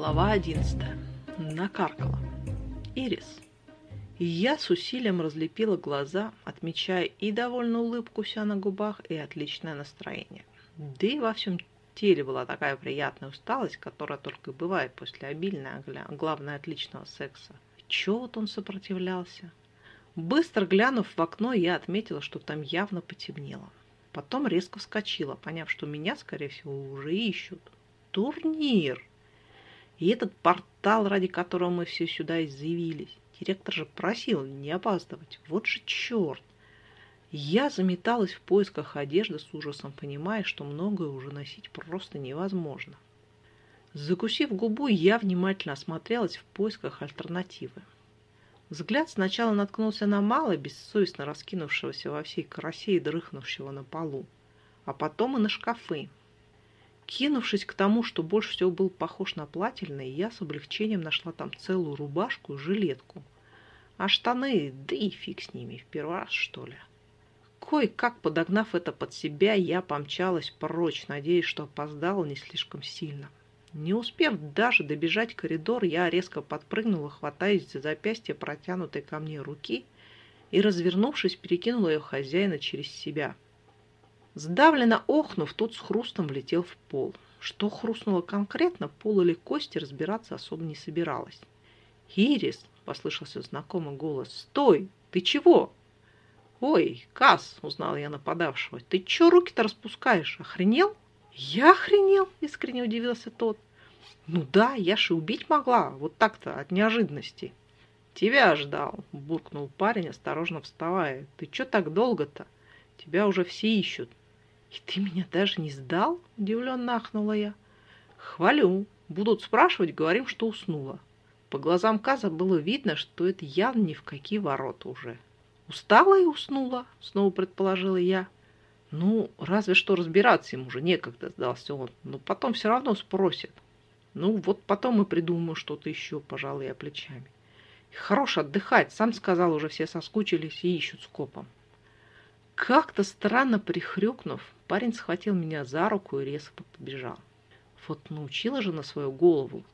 Глава 11. Накаркала. Ирис. Я с усилием разлепила глаза, отмечая и довольную улыбку вся на губах, и отличное настроение. Да и во всем теле была такая приятная усталость, которая только бывает после обильного, а главное, отличного секса. Чего вот он сопротивлялся? Быстро глянув в окно, я отметила, что там явно потемнело. Потом резко вскочила, поняв, что меня, скорее всего, уже ищут. Турнир! И этот портал, ради которого мы все сюда и заявились. Директор же просил не опаздывать. Вот же черт! Я заметалась в поисках одежды с ужасом, понимая, что многое уже носить просто невозможно. Закусив губу, я внимательно осмотрелась в поисках альтернативы. Взгляд сначала наткнулся на мало, бессовестно раскинувшегося во всей красе и дрыхнувшего на полу, а потом и на шкафы. Кинувшись к тому, что больше всего был похож на плательный, я с облегчением нашла там целую рубашку и жилетку. А штаны, да и фиг с ними, в первый раз, что ли. Кое-как подогнав это под себя, я помчалась прочь, надеясь, что опоздала не слишком сильно. Не успев даже добежать коридор, я резко подпрыгнула, хватаясь за запястье протянутой ко мне руки и, развернувшись, перекинула ее хозяина через себя. Сдавленно охнув, тот с хрустом влетел в пол. Что хрустнуло конкретно, пол или кости разбираться особо не собиралась. «Ирис!» — послышался знакомый голос. «Стой! Ты чего?» «Ой, Кас!» — узнал я нападавшего. «Ты чё руки-то распускаешь? Охренел?» «Я охренел?» – искренне удивился тот. «Ну да, я же убить могла, вот так-то, от неожиданности». «Тебя ждал», – буркнул парень, осторожно вставая. «Ты чё так долго-то? Тебя уже все ищут». «И ты меня даже не сдал?» – удивленно ахнула я. «Хвалю. Будут спрашивать, говорим, что уснула». По глазам Каза было видно, что это явно ни в какие ворота уже. «Устала и уснула», – снова предположила я. Ну, разве что разбираться ему уже некогда, сдался он. Но потом все равно спросит. Ну, вот потом мы придумаем что-то еще, пожалуй, я плечами. Хорош отдыхать, сам сказал, уже все соскучились и ищут скопом. Как-то странно прихрюкнув, парень схватил меня за руку и резко побежал. Вот научила же на свою голову.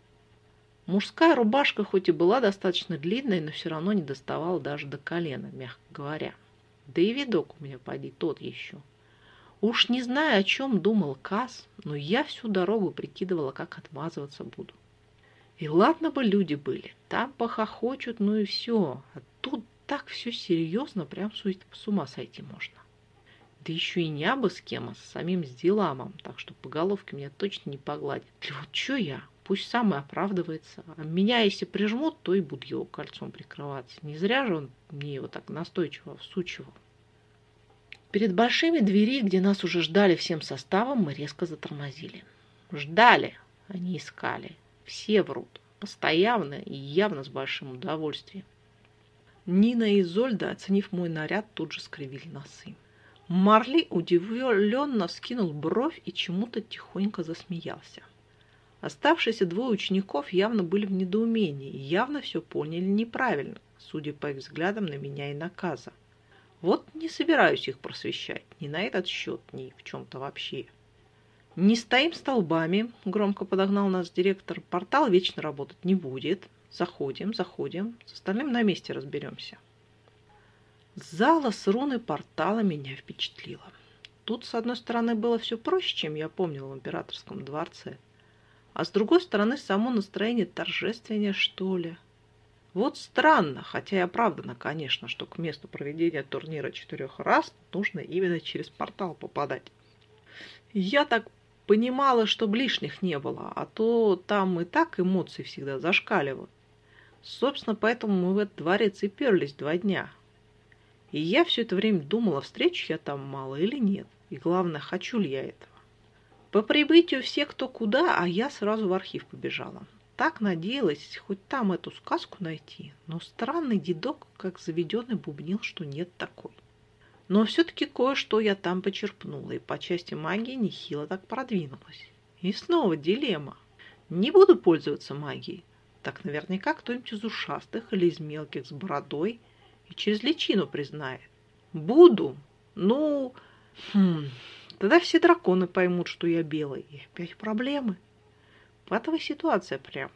Мужская рубашка хоть и была достаточно длинной, но все равно не доставала даже до колена, мягко говоря. Да и видок у меня, поди, тот еще. Уж не знаю, о чем думал Кас, но я всю дорогу прикидывала, как отмазываться буду. И ладно бы люди были, там похохочут, ну и все. А тут так все серьезно, прям с ума сойти можно. Да еще и не абы с кем, а с самим Сдиламом, так что по головке меня точно не погладит. И вот что я? Пусть сам и оправдывается. А меня, если прижмут, то и буду его кольцом прикрываться. Не зря же он мне его так настойчиво всучивал. Перед большими двери, где нас уже ждали всем составом, мы резко затормозили. Ждали, а не искали. Все врут. Постоянно и явно с большим удовольствием. Нина и Зольда, оценив мой наряд, тут же скривили носы. Марли удивленно скинул бровь и чему-то тихонько засмеялся. Оставшиеся двое учеников явно были в недоумении и явно все поняли неправильно, судя по их взглядам на меня и наказа. Вот не собираюсь их просвещать, ни на этот счет, ни в чем-то вообще. Не стоим столбами, громко подогнал нас директор. Портал вечно работать не будет. Заходим, заходим, с остальным на месте разберемся. Зала с руной портала меня впечатлила. Тут, с одной стороны, было все проще, чем я помнила в императорском дворце, а с другой стороны, само настроение торжественнее, что ли. Вот странно, хотя и оправдано, конечно, что к месту проведения турнира четырех раз нужно именно через портал попадать. Я так понимала, что лишних не было, а то там и так эмоции всегда зашкаливают. Собственно, поэтому мы в этот дворец и перлись два дня. И я все это время думала, встречу я там мало или нет. И главное, хочу ли я этого. По прибытию все кто куда, а я сразу в архив побежала так надеялась хоть там эту сказку найти, но странный дедок, как заведенный, бубнил, что нет такой. Но все-таки кое-что я там почерпнула, и по части магии нехило так продвинулась. И снова дилемма. Не буду пользоваться магией. Так наверняка кто-нибудь из ушастых или из мелких с бородой и через личину признает. Буду. Ну, хм, тогда все драконы поймут, что я белый. И опять проблемы. Патовая ситуация прям.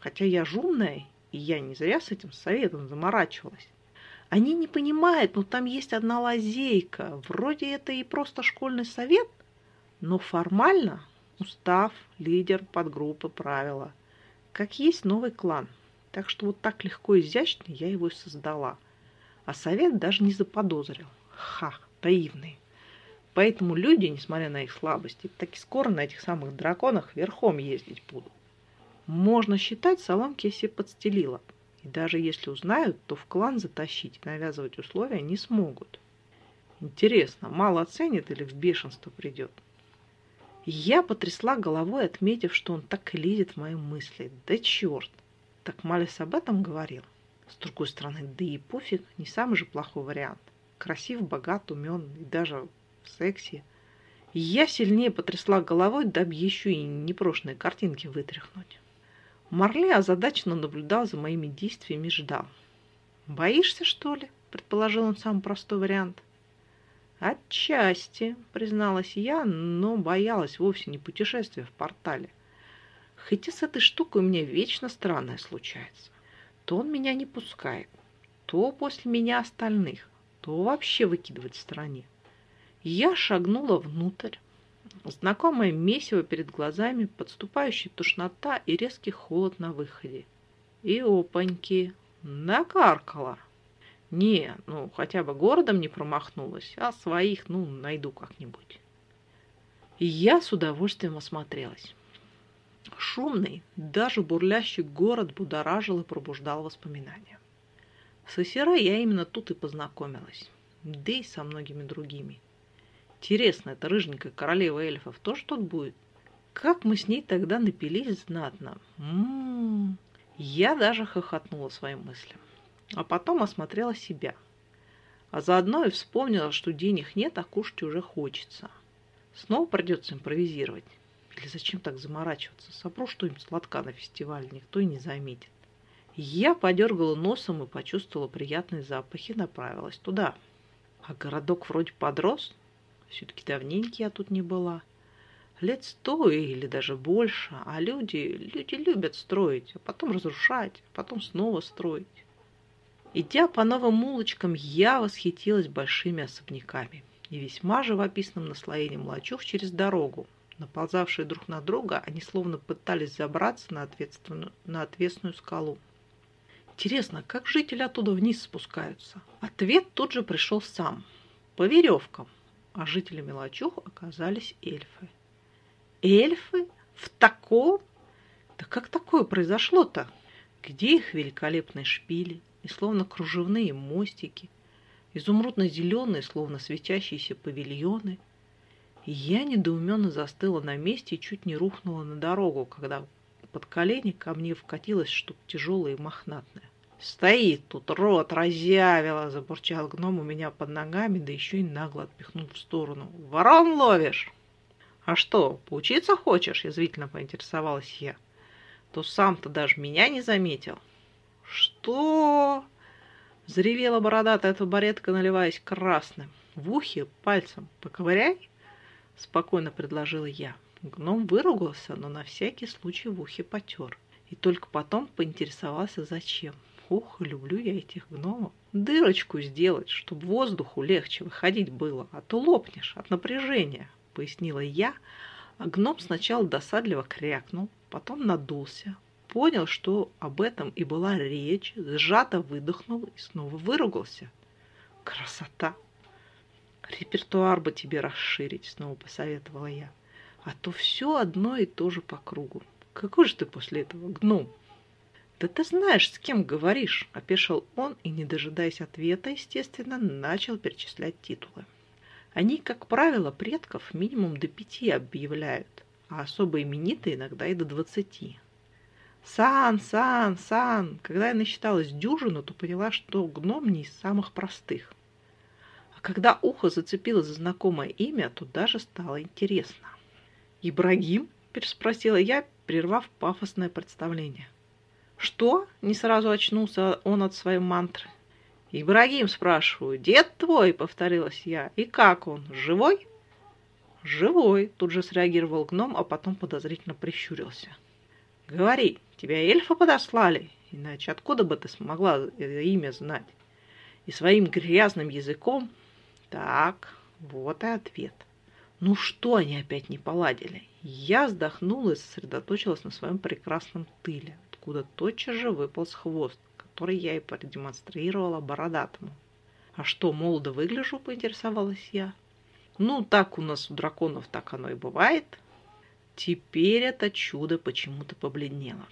хотя я жумная, и я не зря с этим советом заморачивалась. Они не понимают, но там есть одна лазейка. Вроде это и просто школьный совет, но формально устав, лидер подгруппы, правила. Как есть новый клан. Так что вот так легко и изящно я его и создала. А совет даже не заподозрил. Ха, наивный. Поэтому люди, несмотря на их слабости, так и скоро на этих самых драконах верхом ездить будут. Можно считать, соломки я себе подстелила. И даже если узнают, то в клан затащить и навязывать условия не смогут. Интересно, мало оценит или в бешенство придет? Я потрясла головой, отметив, что он так лезет в мои мысли. Да черт! Так Малис об этом говорил. С другой стороны, да и пофиг, не самый же плохой вариант. Красив, богат, умен и даже секси. Я сильнее потрясла головой, дабы еще и непрошенные картинки вытряхнуть. Марли озадаченно наблюдал за моими действиями и ждал. «Боишься, что ли?» – предположил он самый простой вариант. «Отчасти», – призналась я, но боялась вовсе не путешествия в портале. Хотя с этой штукой у меня вечно странное случается. То он меня не пускает, то после меня остальных, то вообще выкидывает в стороне. Я шагнула внутрь. Знакомое месиво перед глазами, подступающая тошнота и резкий холод на выходе. И опаньки, накаркала. Не, ну хотя бы городом не промахнулась, а своих, ну, найду как-нибудь. И я с удовольствием осмотрелась. Шумный, даже бурлящий город будоражил и пробуждал воспоминания. С Исерой я именно тут и познакомилась, да и со многими другими. Интересно, эта рыженькая королева эльфов тоже тут будет? Как мы с ней тогда напились знатно. М-м-м. Я даже хохотнула своим мыслям. А потом осмотрела себя. А заодно и вспомнила, что денег нет, а кушать уже хочется. Снова придется импровизировать. Или зачем так заморачиваться? Сопру что-нибудь сладка на фестивале, никто и не заметит. Я подергала носом и почувствовала приятные запахи, направилась туда. А городок вроде подрос, все-таки давненько я тут не была. Лет сто или даже больше. А люди, люди любят строить, а потом разрушать, а потом снова строить. Идя по новым улочкам, я восхитилась большими особняками и весьма живописным наслоением лачуг через дорогу. Наползавшие друг на друга, они словно пытались забраться на, ответственную, на отвесную скалу. Интересно, как жители оттуда вниз спускаются? Ответ тут же пришел сам. По веревкам а жителями лачуг оказались эльфы. Эльфы? В таком? Да как такое произошло-то? Где их великолепные шпили и словно кружевные мостики, изумрудно-зеленые, словно светящиеся павильоны? Я недоуменно застыла на месте и чуть не рухнула на дорогу, когда под колени ко мне вкатилось что-то тяжелое и мохнатное. Стоит тут, рот разъявила, забурчал гном у меня под ногами, да еще и нагло отпихнул в сторону. Ворон ловишь? А что, поучиться хочешь? Язвительно поинтересовалась я. То сам-то даже меня не заметил. Что? Заревела бородатая табуретка, наливаясь красным. В ухе пальцем поковыряй, спокойно предложила я. Гном выругался, но на всякий случай в ухе потер. И только потом поинтересовался, зачем. Ох, люблю я этих гномов. Дырочку сделать, чтобы воздуху легче выходить было, а то лопнешь от напряжения, пояснила я, а гном сначала досадливо крякнул, потом надулся, понял, что об этом и была речь, сжато выдохнул и снова выругался. Красота! Репертуар бы тебе расширить, снова посоветовала я. А то все одно и то же по кругу. Какой же ты после этого гном? «Да ты знаешь, с кем говоришь!» – опешил он и, не дожидаясь ответа, естественно, начал перечислять титулы. Они, как правило, предков минимум до пяти объявляют, а особо именитые иногда и до двадцати. «Сан, Сан, Сан!» Когда я насчиталась дюжину, то поняла, что гном не из самых простых. Когда ухо зацепило за знакомое имя, то даже стало интересно. «Ибрагим?» – переспросила я, прервав пафосное представление. «Что?» – не сразу очнулся он от своей мантры. «Ибрагим, спрашиваю, дед твой?» – повторилась я. «И как он, живой?» «Живой», – тут же среагировал гном, а потом подозрительно прищурился. Говори, тебя эльфы подослали? Иначе откуда бы ты смогла это имя знать? И своим грязным языком... Так, вот и ответ. Ну что они опять не поладили? Я вздохнула и сосредоточилась на своем прекрасном тыле, откуда тотчас же выполз хвост, который я и продемонстрировала бородатому. А что, молодо выгляжу, поинтересовалась я. Ну, так у нас у драконов так оно и бывает. Теперь это чудо почему-то побледнело.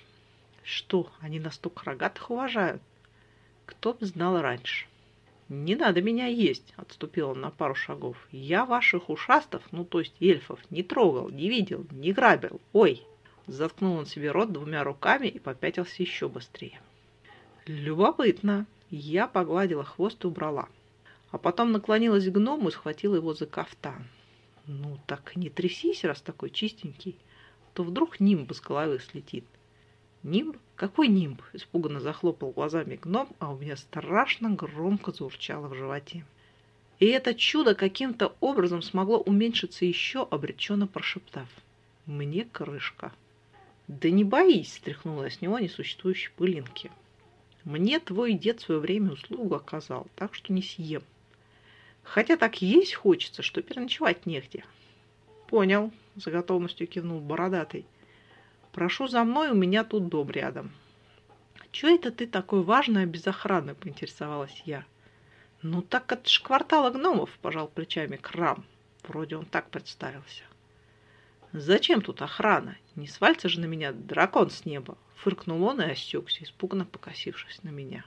Что, они настолько рогатых уважают? Кто б знал раньше. «Не надо меня есть», — отступил он на пару шагов. «Я ваших ушастов, ну то есть эльфов, не трогал, не видел, не грабил. Ой!» Заткнул он себе рот двумя руками и попятился еще быстрее. «Любопытно!» Я погладила хвост и убрала. А потом наклонилась к гному и схватила его за кафтан. «Ну так не трясись, раз такой чистенький, то вдруг нимб с головы слетит». «Нимб? Какой нимб?» – испуганно захлопал глазами гном, а у меня страшно громко заурчало в животе. И это чудо каким-то образом смогло уменьшиться еще, обреченно прошептав. «Мне крышка». «Да не боись!» – стряхнула с него несуществующей пылинки. «Мне твой дед свое время услугу оказал, так что не съем. Хотя так есть хочется, что переночевать негде». «Понял», – за готовностью кивнул бородатый. Прошу за мной, у меня тут дом рядом. Чего это ты такой важный, без охраны, поинтересовалась я. Ну так это ж квартала гномов, пожал плечами Крам. Вроде он так представился. Зачем тут охрана? Не свалится же на меня дракон с неба. Фыркнул он и осекся, испуганно покосившись на меня.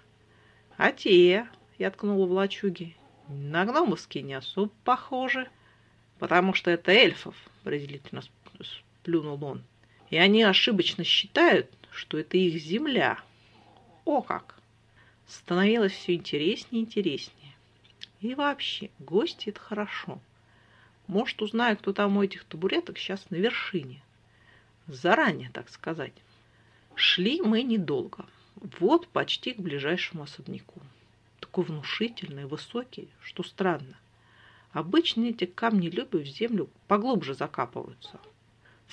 А те, я ткнула в лачуги, на гномовские не особо похожи, потому что это эльфов, презрительно сплюнул он. И они ошибочно считают, что это их земля. О как! Становилось все интереснее и интереснее. И вообще, гости – это хорошо. Может, узнаю, кто там у этих табуреток сейчас на вершине. Заранее, так сказать. Шли мы недолго. Вот почти к ближайшему особняку. Такой внушительный, высокий, что странно. Обычно эти камни любят в землю поглубже закапываются.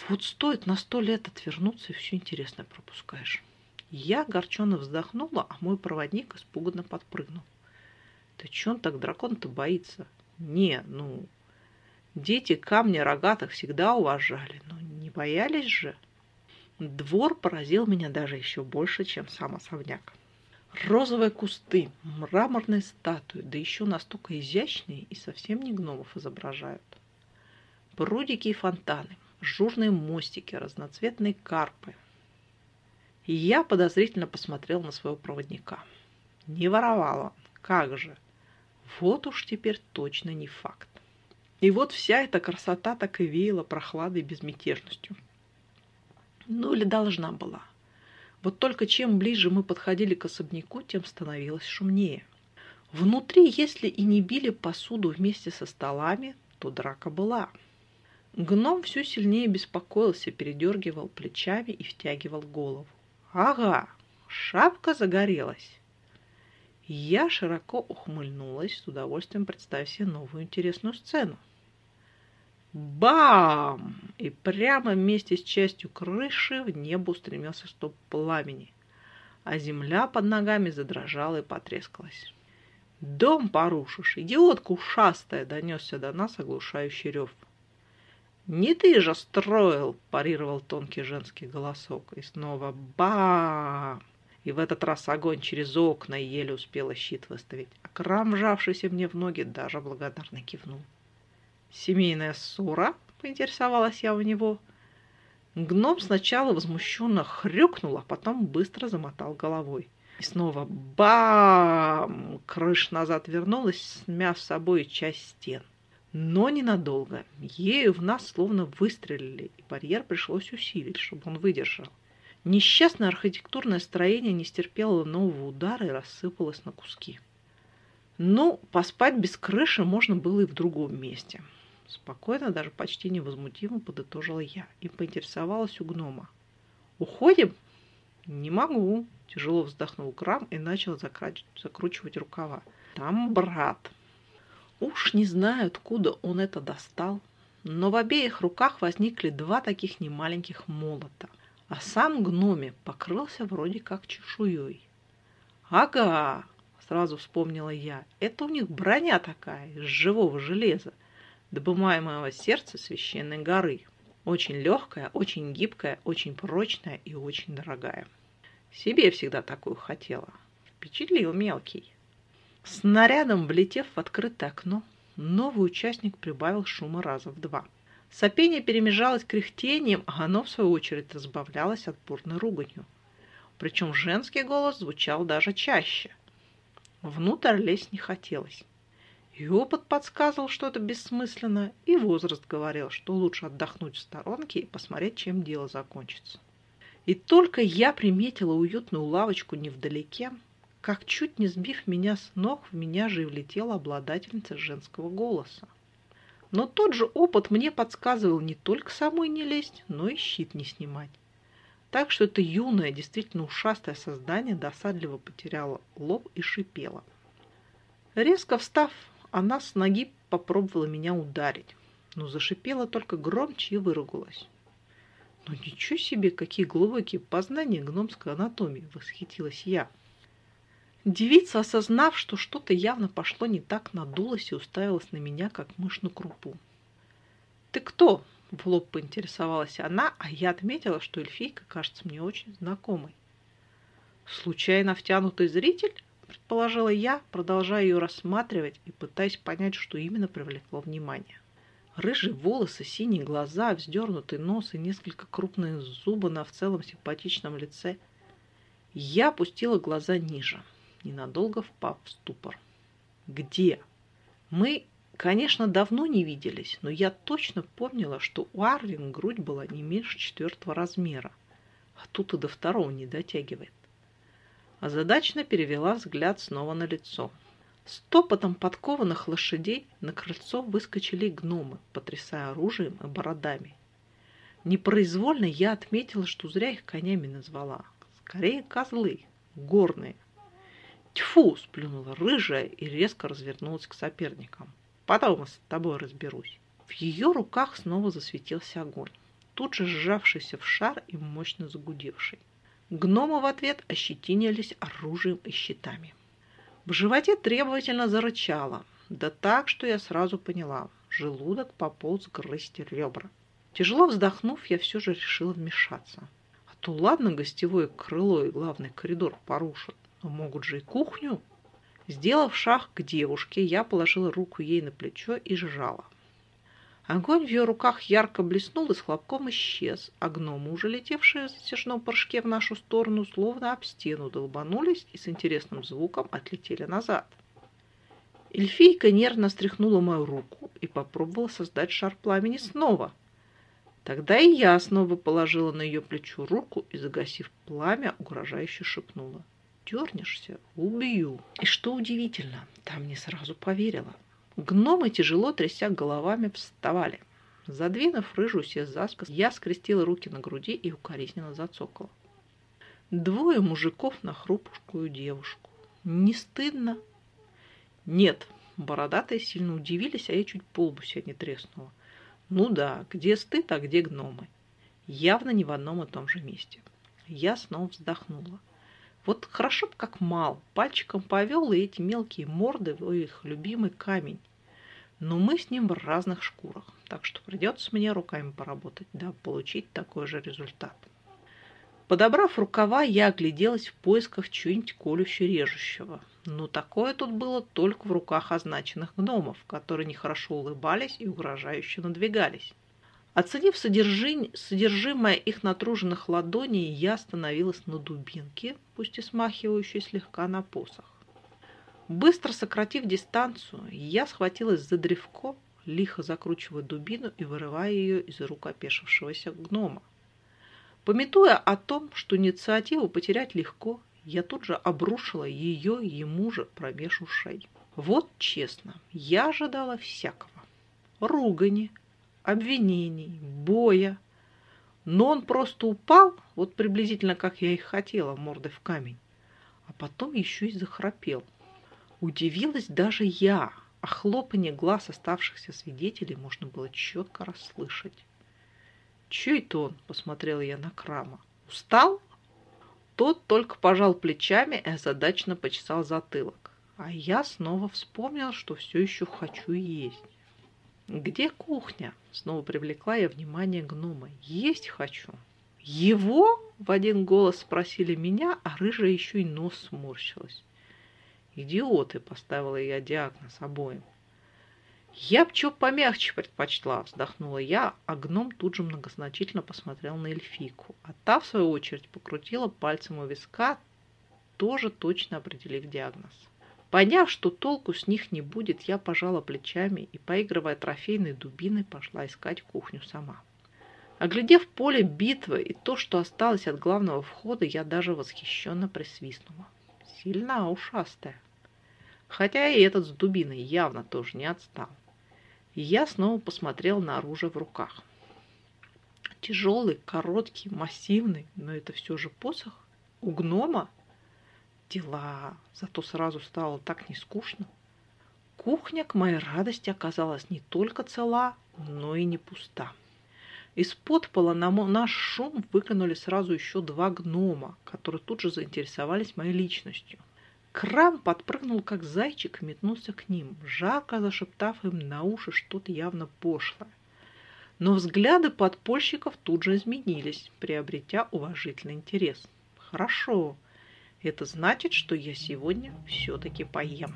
Вот стоит на сто лет отвернуться, и все интересное пропускаешь. Я огорченно вздохнула, а мой проводник испуганно подпрыгнул. Да че он так дракон-то боится? Не, ну, дети камня рогатых всегда уважали, но не боялись же. Двор поразил меня даже еще больше, чем сам особняк. Розовые кусты, мраморные статуи, да еще настолько изящные и совсем не гномов изображают. Прудики и фонтаны, ажурные мостики, разноцветные карпы. И я подозрительно посмотрел на своего проводника. Не воровала, как же. Вот уж теперь точно не факт. И вот вся эта красота так и веяла прохладой и безмятежностью. Ну или должна была. Вот только чем ближе мы подходили к особняку, тем становилось шумнее. Внутри, если и не били посуду вместе со столами, то драка была – Гном все сильнее беспокоился, передергивал плечами и втягивал голову. «Ага, шапка загорелась!» Я широко ухмыльнулась, с удовольствием представив себе новую интересную сцену. Бам! И прямо вместе с частью крыши в небо устремился стоп пламени, а земля под ногами задрожала и потрескалась. «Дом порушишь, идиотка ушастая!» — донесся до нас оглушающий рев. «Не ты же строил!» – парировал тонкий женский голосок. И снова бам! И в этот раз огонь через окна еле успела щит выставить. А крам, жавшийся мне в ноги, даже благодарно кивнул. «Семейная ссора?» – поинтересовалась я у него. Гном сначала возмущенно хрюкнул, а потом быстро замотал головой. И снова бам! Крыш назад вернулась, смяв с собой часть стен. Но ненадолго. Ею в нас словно выстрелили, и барьер пришлось усилить, чтобы он выдержал. Несчастное архитектурное строение не стерпело нового удара и рассыпалось на куски. Ну, поспать без крыши можно было и в другом месте. Спокойно, даже почти невозмутимо подытожила я и поинтересовалась у гнома. «Уходим?» «Не могу», – тяжело вздохнул Крам и начал закручивать рукава. «Там брат», Уж не знаю, откуда он это достал, но в обеих руках возникли два таких немаленьких молота, а сам гноме покрылся вроде как чешуей. «Ага!» – сразу вспомнила я. «Это у них броня такая, из живого железа, добываемого сердца священной горы. Очень легкая, очень гибкая, очень прочная и очень дорогая. Себе всегда такую хотела. Впечатлил мелкий». Снарядом, влетев в открытое окно, новый участник прибавил шума раза в два. Сопение перемежалось кряхтением, а оно, в свою очередь, разбавлялось отборной руганью. Причем женский голос звучал даже чаще. Внутрь лезть не хотелось. И опыт подсказывал, что это бессмысленно, и возраст говорил, что лучше отдохнуть в сторонке и посмотреть, чем дело закончится. И только я приметила уютную лавочку невдалеке, как чуть не сбив меня с ног, в меня же и влетела обладательница женского голоса. Но тот же опыт мне подсказывал не только самой не лезть, но и щит не снимать. Так что это юное, действительно ушастое создание досадливо потеряло лоб и шипело. Резко встав, она с ноги попробовала меня ударить, но зашипела только громче и выругалась. «Ну ничего себе, какие глубокие познания гномской анатомии!» – восхитилась я. Девица, осознав, что что-то явно пошло не так, надулась и уставилась на меня, как мышь на крупу. «Ты кто?» – в лоб поинтересовалась она, а я отметила, что эльфийка кажется мне очень знакомой. «Случайно втянутый зритель?» – предположила я, продолжая ее рассматривать и пытаясь понять, что именно привлекло внимание. Рыжие волосы, синие глаза, вздернутый нос и несколько крупные зубы на в целом симпатичном лице. Я опустила глаза ниже – ненадолго впав в ступор. «Где?» Мы, конечно, давно не виделись, но я точно помнила, что у Арлин грудь была не меньше четвертого размера, а тут и до второго не дотягивает. Озадачно перевела взгляд снова на лицо. С топотом подкованных лошадей на крыльцо выскочили гномы, потрясая оружием и бородами. Непроизвольно я отметила, что зря их конями назвала. Скорее козлы, горные. Тьфу, сплюнула рыжая и резко развернулась к соперникам. Потом с тобой разберусь. В ее руках снова засветился огонь, тут же сжавшийся в шар и мощно загудевший. Гномы в ответ ощетинились оружием и щитами. В животе требовательно зарычало, да так, что я сразу поняла, желудок пополз грызть ребра. Тяжело вздохнув, я все же решила вмешаться. А то ладно гостевое крыло и главный коридор порушат, но могут же и кухню. Сделав шаг к девушке, я положила руку ей на плечо и сжала. Огонь в ее руках ярко блеснул и с хлопком исчез, а гномы, уже летевшие в затяжном прыжке в нашу сторону, словно об стену долбанулись и с интересным звуком отлетели назад. Эльфийка нервно стряхнула мою руку и попробовала создать шар пламени снова. Тогда и я снова положила на ее плечо руку и, загасив пламя, угрожающе шепнула дернешься – убью. И что удивительно, там не сразу поверила. Гномы, тяжело тряся головами, вставали. Задвинув рыжую себе за я скрестила руки на груди и укоризненно зацокала. Двое мужиков на хрупкую девушку. Не стыдно? Нет, бородатые сильно удивились, а я чуть полбу себя не треснула. Ну да, где стыд, а где гномы? Явно не в одном и том же месте. Я снова вздохнула. Вот хорошо бы как мал, пальчиком повел и эти мелкие морды в их любимый камень. Но мы с ним в разных шкурах, так что придется мне руками поработать, да получить такой же результат. Подобрав рукава, я огляделась в поисках чего-нибудь колюще-режущего. Но такое тут было только в руках означенных гномов, которые нехорошо улыбались и угрожающе надвигались. Оценив содержимое их натруженных ладоней, я остановилась на дубинке, пусть и смахивающей слегка на посох. Быстро сократив дистанцию, я схватилась за древко, лихо закручивая дубину и вырывая ее из рук опешившегося гнома. Пометуя о том, что инициативу потерять легко, я тут же обрушила ее ему же промеж ушей. Вот честно, я ожидала всякого. Ругани, обвинений, боя. Но он просто упал, вот приблизительно как я и хотела, мордой в камень. А потом еще и захрапел. Удивилась даже я, а хлопанье глаз оставшихся свидетелей можно было четко расслышать. «Че это он?» – посмотрела я на Крама. Устал? Тот только пожал плечами и озадаченно почесал затылок. А я снова вспомнил, что все еще хочу есть. «Где кухня?» — снова привлекла я внимание гнома. «Есть хочу». «Его?» — в один голос спросили меня, а рыжая еще и нос сморщилась. «Идиоты!» — поставила я диагноз обоим. «Я б чё помягче предпочла», — вздохнула я, а гном тут же многозначительно посмотрел на эльфийку. А та, в свою очередь, покрутила пальцем у виска, тоже точно определив диагноз. Поняв, что толку с них не будет, я пожала плечами и, поигрывая трофейной дубиной, пошла искать кухню сама. Оглядев поле битвы и то, что осталось от главного входа, я даже восхищенно присвистнула. Сильна ушастая. Хотя и этот с дубиной явно тоже не отстал. Я снова посмотрел на оружие в руках. Тяжелый, короткий, массивный, но это все же посох. У гнома дела, зато сразу стало так нескучно. Кухня, к моей радости, оказалась не только цела, но и не пуста. Из подпола на наш шум выкинули сразу еще два гнома, которые тут же заинтересовались моей личностью. Крам подпрыгнул, как зайчик, и метнулся к ним, жарко зашептав им на уши что-то явно пошлое. Но взгляды подпольщиков тут же изменились, приобретя уважительный интерес. Хорошо, это значит, что я сегодня все-таки поем.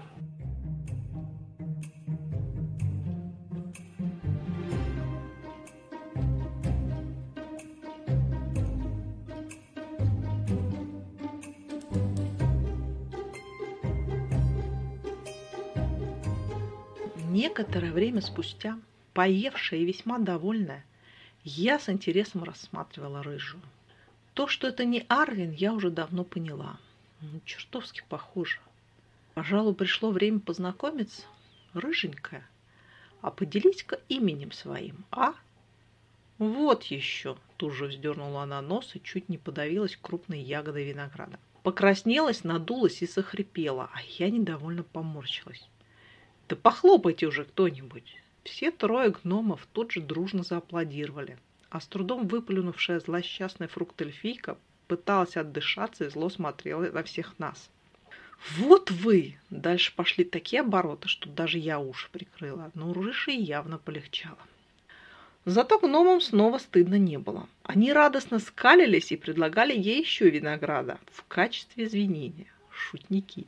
Некоторое время спустя, поевшая и весьма довольная, я с интересом рассматривала рыжую. То, что это не Арвин, я уже давно поняла – ну, чертовски похоже. Пожалуй, пришло время познакомиться. Рыженькая, а поделись-ка именем своим, а? Вот еще, тут же вздернула она нос и чуть не подавилась крупной ягодой винограда. Покраснелась, надулась и сохрипела, а я недовольно поморщилась. Да похлопайте уже кто-нибудь. Все трое гномов тут же дружно зааплодировали, а с трудом выплюнувшая злосчастный фрукт эльфийка пыталась отдышаться и зло смотрела на всех нас. «Вот вы!» Дальше пошли такие обороты, что даже я уши прикрыла, но у Рыши явно полегчало. Зато гномам снова стыдно не было. Они радостно скалились и предлагали ей еще винограда в качестве извинения. Шутники.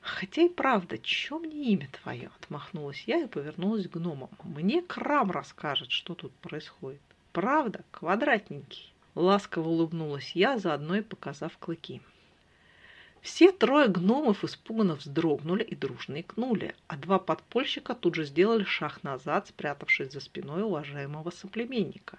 Хотя и правда, чем мне имя твое? Отмахнулась я и повернулась к гномам. Мне Крам расскажет, что тут происходит. Правда, квадратненький. Ласково улыбнулась я, заодно и показав клыки. Все трое гномов испуганно вздрогнули и дружно икнули, а два подпольщика тут же сделали шаг назад, спрятавшись за спиной уважаемого соплеменника.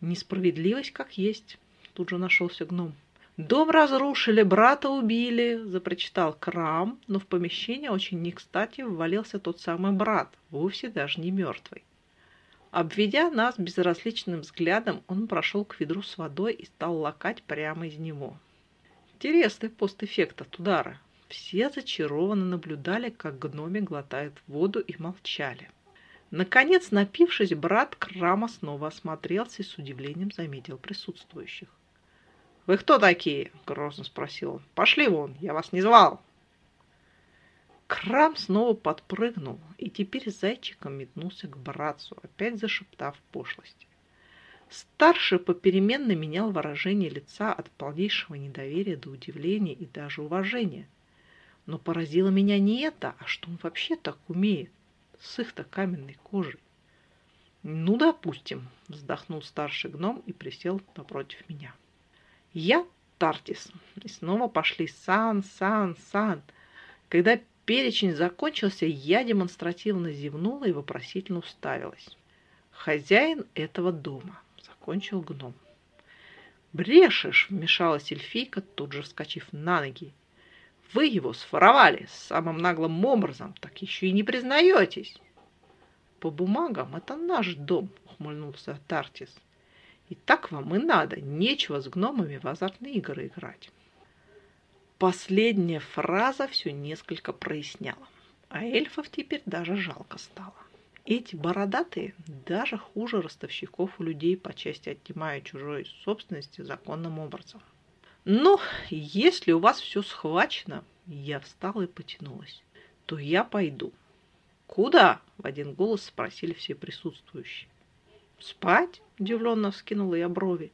Несправедливость как есть, тут же нашелся гном. «Дом разрушили, брата убили», – запрочитал Крам, но в помещение очень не кстати ввалился тот самый брат, вовсе даже не мертвый. Обведя нас безразличным взглядом, он прошел к ведру с водой и стал лакать прямо из него. Интересный постэффект от удара. Все зачарованно наблюдали, как гноми глотают воду и молчали. Наконец, напившись, брат Крама снова осмотрелся и с удивлением заметил присутствующих. «Вы кто такие?» – грозно спросил он. «Пошли вон, я вас не звал!» Крам снова подпрыгнул и теперь зайчиком метнулся к братцу, опять зашептав пошлости. Старший попеременно менял выражение лица от полнейшего недоверия до удивления и даже уважения. Но поразило меня не это, а что он вообще так умеет, с их-то каменной кожей. «Ну, допустим», — вздохнул старший гном и присел напротив меня. «Я Тартис». И снова пошли «сан, сан, сан». Когда перечень закончился, я демонстративно зевнула и вопросительно уставилась. «Хозяин этого дома», — закончил гном. «Брешешь!» — вмешалась эльфийка, тут же вскочив на ноги. «Вы его сфоровали самым наглым образом, так еще и не признаетесь!» «По бумагам это наш дом», — ухмыльнулся Тартис. «И так вам и надо, нечего с гномами в азартные игры играть». Последняя фраза все несколько проясняла, а эльфов теперь даже жалко стало. Эти бородатые даже хуже ростовщиков у людей по части отнимая чужой собственности законным образом. Ну, если у вас все схвачено, я встала и потянулась, то я пойду. Куда? В один голос спросили все присутствующие. Спать? Удивленно вскинула я брови.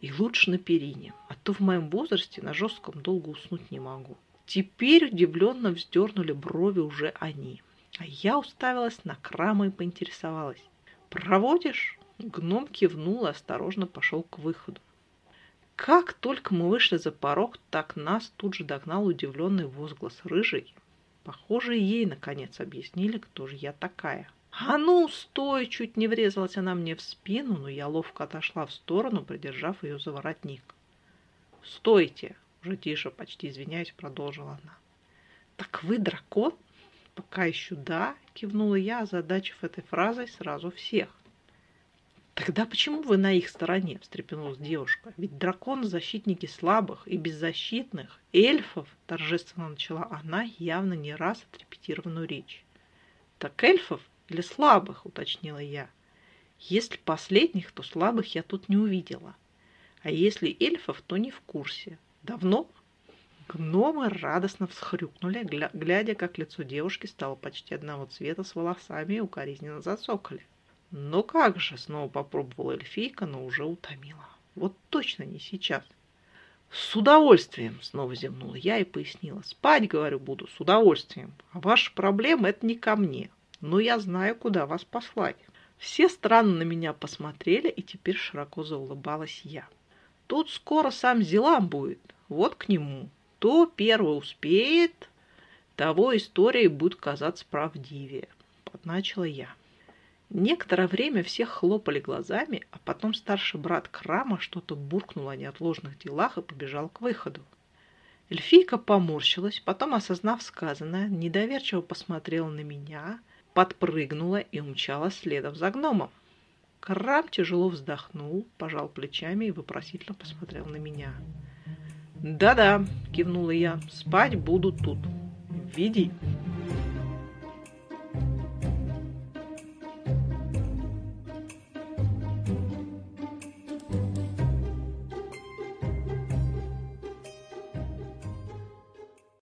И лучше на перине, а то в моем возрасте на жестком долго уснуть не могу. Теперь удивленно вздернули брови уже они. А я уставилась на Крама и поинтересовалась. «Проводишь?» Гном кивнул и осторожно пошел к выходу. Как только мы вышли за порог, так нас тут же догнал удивленный возглас рыжий. Похоже, ей наконец объяснили, кто же я такая. «А ну, стой!» – чуть не врезалась она мне в спину, но я ловко отошла в сторону, придержав ее за воротник. «Стойте!» – уже тише, почти извиняюсь, продолжила она. «Так вы дракон?» «Пока еще да», – кивнула я, озадачив этой фразой сразу всех. «Тогда почему вы на их стороне?» – встрепенулась девушка. «Ведь драконы – защитники слабых и беззащитных. Эльфов!» – торжественно начала она явно не раз отрепетированную речь. «Так эльфов или слабых?» – уточнила я. «Если последних, то слабых я тут не увидела. А если эльфов, то не в курсе. Давно?» Гномы радостно всхрюкнули, глядя, как лицо девушки стало почти одного цвета с волосами и укоризненно зацокали. «Ну как же!» – снова попробовала эльфийка, но уже утомила. «Вот точно не сейчас!» «С удовольствием!» – снова зевнула я и пояснила. «Спать, говорю, буду, с удовольствием. А ваши проблемы – это не ко мне. Но я знаю, куда вас послать». Все странно на меня посмотрели, и теперь широко заулыбалась я. «Тут скоро сам Зелам будет. Вот к нему. Кто первый успеет, того история будет казаться правдивее, подначила я. Некоторое время все хлопали глазами, а потом старший брат Крама что-то буркнул о неотложных делах и побежал к выходу. Эльфийка поморщилась, потом, осознав сказанное, недоверчиво посмотрела на меня, подпрыгнула и умчала следом за гномом. Крам тяжело вздохнул, пожал плечами и вопросительно посмотрел на меня. «Да-да», – кивнула я, – «спать буду тут. Веди».